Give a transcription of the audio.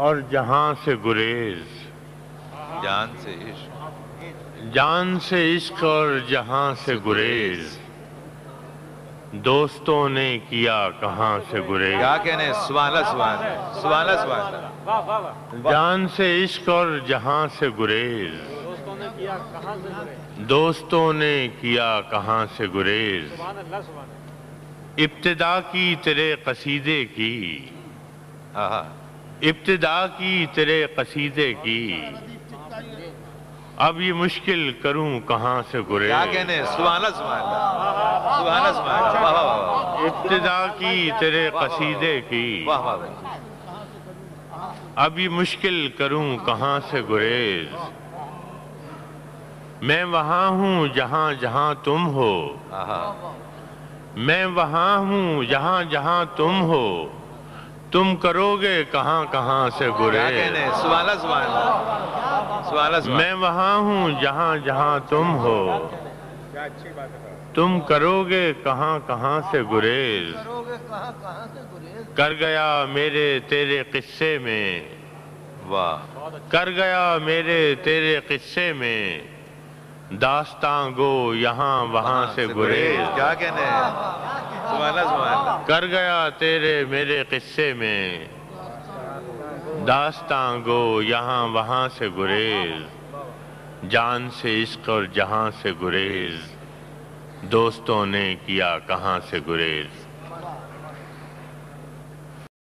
اور جہاں سے گریز۔ جان سے عشق۔ جان سے عشق اور جہاں سے گریز۔ دوستوں نے کیا کہاں سے گریز۔ کیا کہنے؟ سبحان سبحان اللہ سبحان سبحان جان سے عشق اور جہاں سے گریز۔ دوستوں نے کیا کہاں سے گرے دوستوں نے کیا کہاں سے گریز۔ سبحان اللہ سبحان اللہ۔ ابتدا کی تیرے قصیدے کی۔ ابتدا کی تیرے قصیدے کی۔ اب یہ مشکل کروں کہاں سے گریز کیا کہنے؟ سبحان اللہ سبحان اللہ۔ سبحان اللہ سبحان اللہ۔ واہ واہ واہ ابتدا کی تیرے قصیدے کی۔ اب یہ مشکل کروں کہاں سے گریز میں وہاں ہوں جہاں جہاں تم ہو۔ میں وہاں ہوں جہاں جہاں تم ہو۔ تم کرو گے کہاں کہاں سے گریز میں وہاں ہوں جہاں جہاں تم ہو۔ تم کرو گے کہاں کہاں سے گریز کر گیا میرے تیرے قصے میں۔ واہ۔ کر گیا میرے تیرے قصے میں۔ داستاں گو یہاں وہاں سے گریز کیا کہنے کر گیا تیرے میرے قصے میں۔ داستاں گو یہاں وہاں سے گریز۔ جان سے عشق اور جہاں سے گریز۔ دوستوں نے کیا کہاں سے گریز۔